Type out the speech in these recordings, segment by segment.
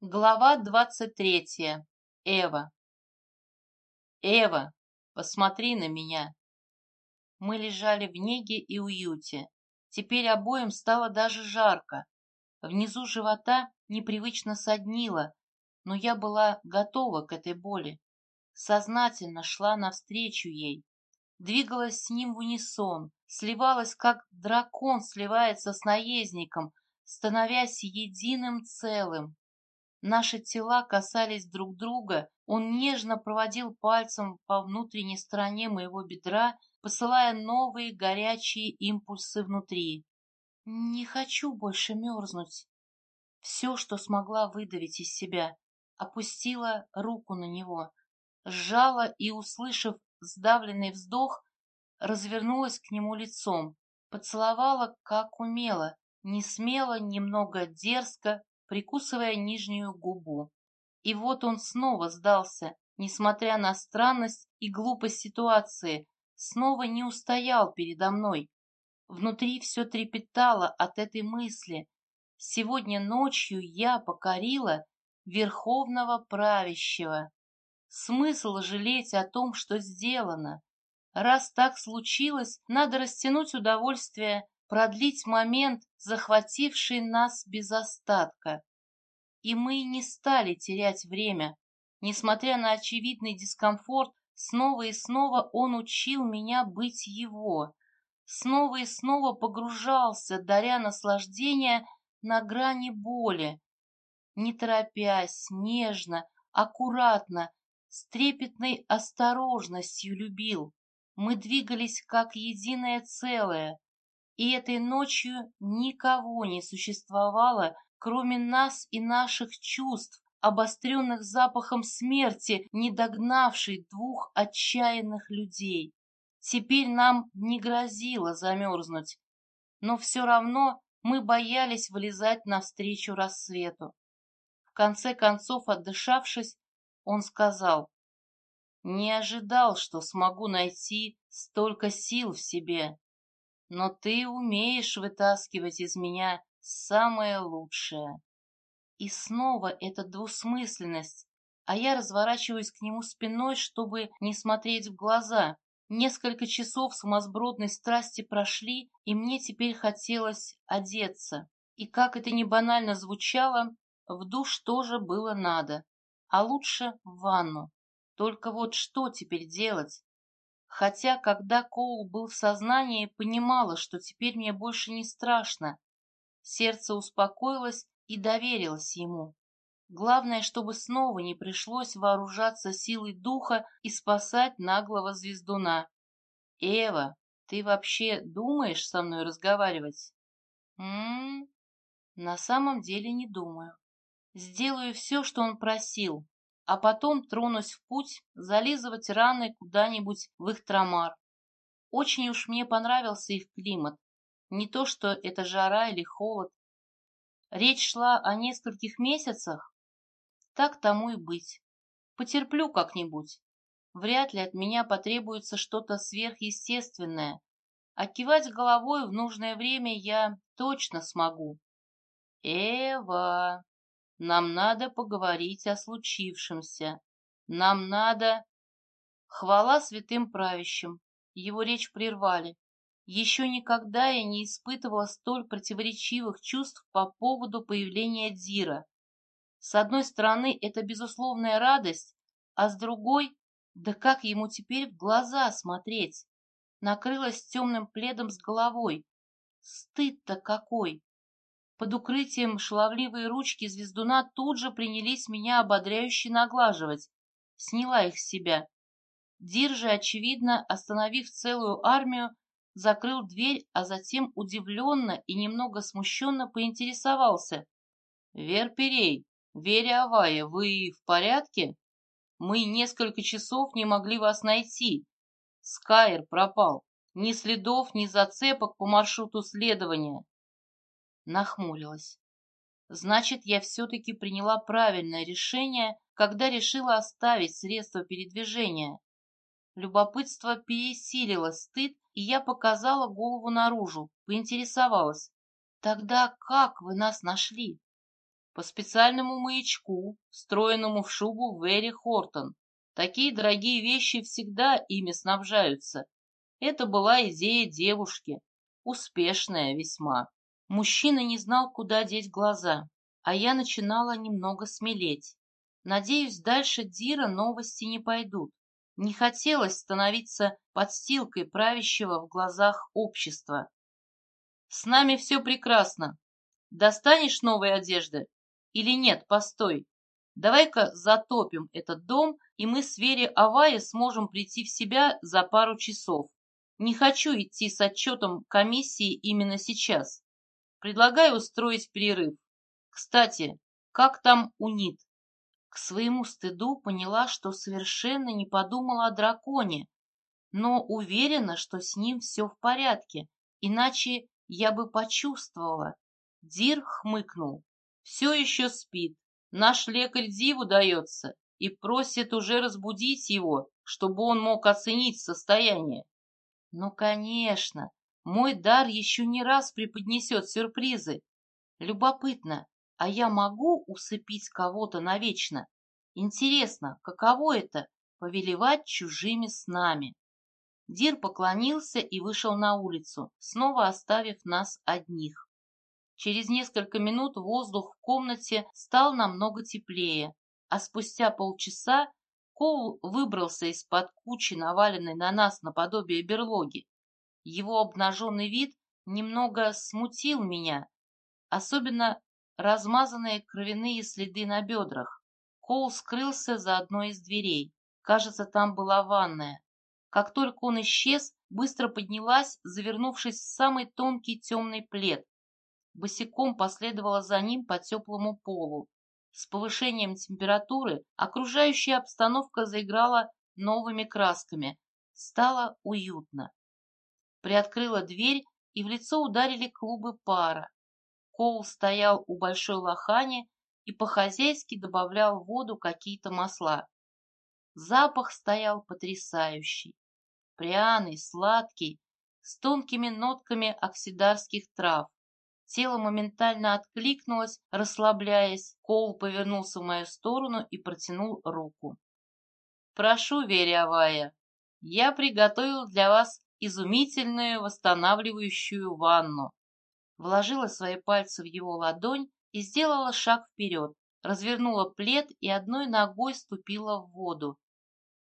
Глава двадцать третья. Эва. Эва, посмотри на меня. Мы лежали в неге и уюте. Теперь обоим стало даже жарко. Внизу живота непривычно соднило, но я была готова к этой боли. Сознательно шла навстречу ей. Двигалась с ним в унисон, сливалась, как дракон сливается с наездником, становясь единым целым. Наши тела касались друг друга, он нежно проводил пальцем по внутренней стороне моего бедра, посылая новые горячие импульсы внутри. Не хочу больше мерзнуть. Все, что смогла выдавить из себя, опустила руку на него, сжала и, услышав сдавленный вздох, развернулась к нему лицом, поцеловала, как умела, не смело, немного дерзко, прикусывая нижнюю губу. И вот он снова сдался, несмотря на странность и глупость ситуации, снова не устоял передо мной. Внутри все трепетало от этой мысли. Сегодня ночью я покорила Верховного Правящего. Смысл жалеть о том, что сделано. Раз так случилось, надо растянуть удовольствие продлить момент, захвативший нас без остатка. И мы не стали терять время. Несмотря на очевидный дискомфорт, снова и снова он учил меня быть его. Снова и снова погружался, даря наслаждение на грани боли. Не торопясь, нежно, аккуратно, с трепетной осторожностью любил. Мы двигались как единое целое, и этой ночью никого не существовало, кроме нас и наших чувств, обостренных запахом смерти, не догнавшей двух отчаянных людей. Теперь нам не грозило замерзнуть, но все равно мы боялись вылезать навстречу рассвету. В конце концов, отдышавшись, он сказал, «Не ожидал, что смогу найти столько сил в себе но ты умеешь вытаскивать из меня самое лучшее. И снова эта двусмысленность, а я разворачиваюсь к нему спиной, чтобы не смотреть в глаза. Несколько часов сумасбродной страсти прошли, и мне теперь хотелось одеться. И как это не банально звучало, в душ тоже было надо, а лучше в ванну. Только вот что теперь делать? Хотя, когда Коул был в сознании, понимала, что теперь мне больше не страшно. Сердце успокоилось и доверилось ему. Главное, чтобы снова не пришлось вооружаться силой духа и спасать наглого звездуна. «Эва, ты вообще думаешь со мной разговаривать?» «М-м-м, на самом деле не думаю. Сделаю все, что он просил, а потом тронусь в путь зализывать раны куда-нибудь в их трамар. Очень уж мне понравился их климат. Не то, что это жара или холод. Речь шла о нескольких месяцах. Так тому и быть. Потерплю как-нибудь. Вряд ли от меня потребуется что-то сверхъестественное. А головой в нужное время я точно смогу. Эва, нам надо поговорить о случившемся. Нам надо... Хвала святым правящим. Его речь прервали. Еще никогда я не испытывала столь противоречивых чувств по поводу появления Дира. С одной стороны, это безусловная радость, а с другой, да как ему теперь в глаза смотреть? Накрылась темным пледом с головой. Стыд-то какой! Под укрытием шаловливые ручки звездуна тут же принялись меня ободряюще наглаживать. Сняла их с себя. Дир же, очевидно, остановив целую армию, закрыл дверь, а затем удивленно и немного смущенно поинтересовался. «Верперей, Веря Авая, вы в порядке? Мы несколько часов не могли вас найти. Скайр пропал. Ни следов, ни зацепок по маршруту следования нахмурилась. Значит, я все-таки приняла правильное решение, когда решила оставить средства передвижения. Любопытство пересилило стыд, и я показала голову наружу, поинтересовалась. «Тогда как вы нас нашли?» По специальному маячку, встроенному в шубу Вэри Хортон. Такие дорогие вещи всегда ими снабжаются. Это была идея девушки, успешная весьма. Мужчина не знал, куда деть глаза, а я начинала немного смелеть. Надеюсь, дальше Дира новости не пойдут. Не хотелось становиться подстилкой правящего в глазах общества. С нами все прекрасно. Достанешь новой одежды? Или нет, постой. Давай-ка затопим этот дом, и мы с Вере Авае сможем прийти в себя за пару часов. Не хочу идти с отчетом комиссии именно сейчас. Предлагаю устроить перерыв. Кстати, как там УНИТ? К своему стыду поняла, что совершенно не подумала о драконе, но уверена, что с ним все в порядке, иначе я бы почувствовала. Дир хмыкнул. Все еще спит. Наш лекарь диву дается и просит уже разбудить его, чтобы он мог оценить состояние. Ну, конечно, мой дар еще не раз преподнесет сюрпризы. Любопытно, а я могу усыпить кого-то навечно? Интересно, каково это — повелевать чужими снами? Дир поклонился и вышел на улицу, снова оставив нас одних. Через несколько минут воздух в комнате стал намного теплее, а спустя полчаса Коул выбрался из-под кучи, наваленной на нас наподобие берлоги. Его обнаженный вид немного смутил меня, особенно размазанные кровяные следы на бедрах. Коул скрылся за одной из дверей. Кажется, там была ванная. Как только он исчез, быстро поднялась, завернувшись в самый тонкий темный плед. Босиком последовала за ним по теплому полу. С повышением температуры окружающая обстановка заиграла новыми красками. Стало уютно. Приоткрыла дверь, и в лицо ударили клубы пара. Коул стоял у большой лохани и по-хозяйски добавлял в воду какие-то масла. Запах стоял потрясающий. Пряный, сладкий, с тонкими нотками оксидарских трав. Тело моментально откликнулось, расслабляясь. Коул повернулся в мою сторону и протянул руку. «Прошу, Веря Авая, я приготовил для вас изумительную восстанавливающую ванну». Вложила свои пальцы в его ладонь и сделала шаг вперед, развернула плед и одной ногой ступила в воду.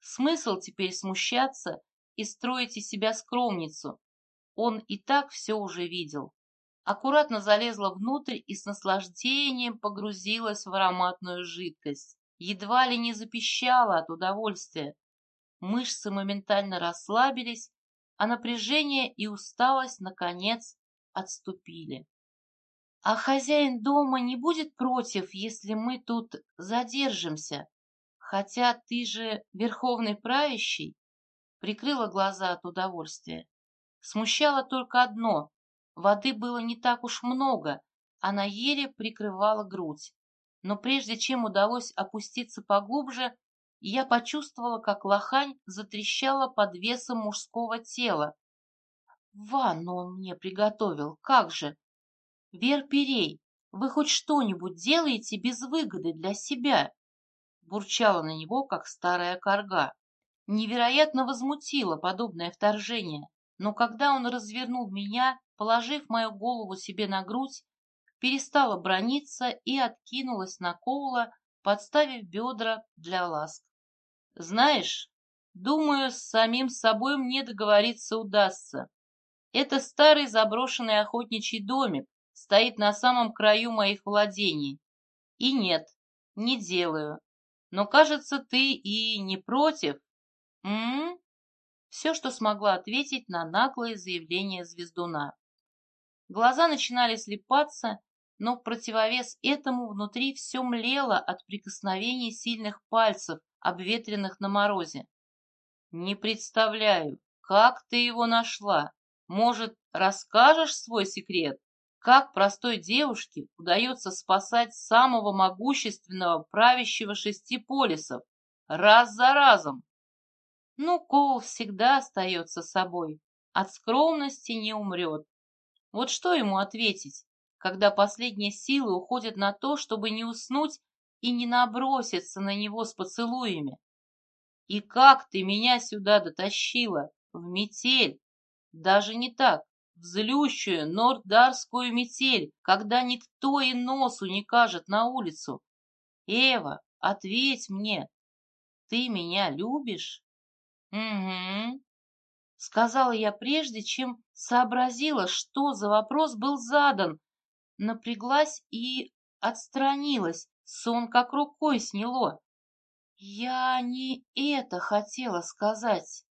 Смысл теперь смущаться и строить из себя скромницу. Он и так все уже видел аккуратно залезла внутрь и с наслаждением погрузилась в ароматную жидкость. Едва ли не запищала от удовольствия. Мышцы моментально расслабились, а напряжение и усталость, наконец, отступили. А хозяин дома не будет против, если мы тут задержимся. Хотя ты же верховный правящий. Прикрыла глаза от удовольствия. Смущало только одно Воды было не так уж много, а на еле прикрывала грудь. Но прежде чем удалось опуститься поглубже, я почувствовала, как лохань затрещала под весом мужского тела. Ванну он мне приготовил, как же! Вер Перей, вы хоть что-нибудь делаете без выгоды для себя? Бурчала на него, как старая корга. Невероятно возмутило подобное вторжение, но когда он развернул меня положив мою голову себе на грудь, перестала брониться и откинулась на Коула, подставив бедра для ласк. «Знаешь, думаю, с самим собой мне договориться удастся. Это старый заброшенный охотничий домик, стоит на самом краю моих владений. И нет, не делаю. Но, кажется, ты и не против. М, -м, -м? Все, что смогла ответить на наглое заявление звездуна. Глаза начинали слепаться, но в противовес этому внутри все млело от прикосновений сильных пальцев, обветренных на морозе. «Не представляю, как ты его нашла? Может, расскажешь свой секрет? Как простой девушке удается спасать самого могущественного правящего шести полисов раз за разом?» Ну, Коул всегда остается собой, от скромности не умрет. Вот что ему ответить? когда последние силы уходят на то, чтобы не уснуть и не наброситься на него с поцелуями. И как ты меня сюда дотащила? В метель? Даже не так, в злющую нордарскую метель, когда никто и носу не кажет на улицу. Эва, ответь мне, ты меня любишь? Угу. Сказала я прежде, чем сообразила, что за вопрос был задан. Напряглась и отстранилась, сон как рукой сняло. Я не это хотела сказать.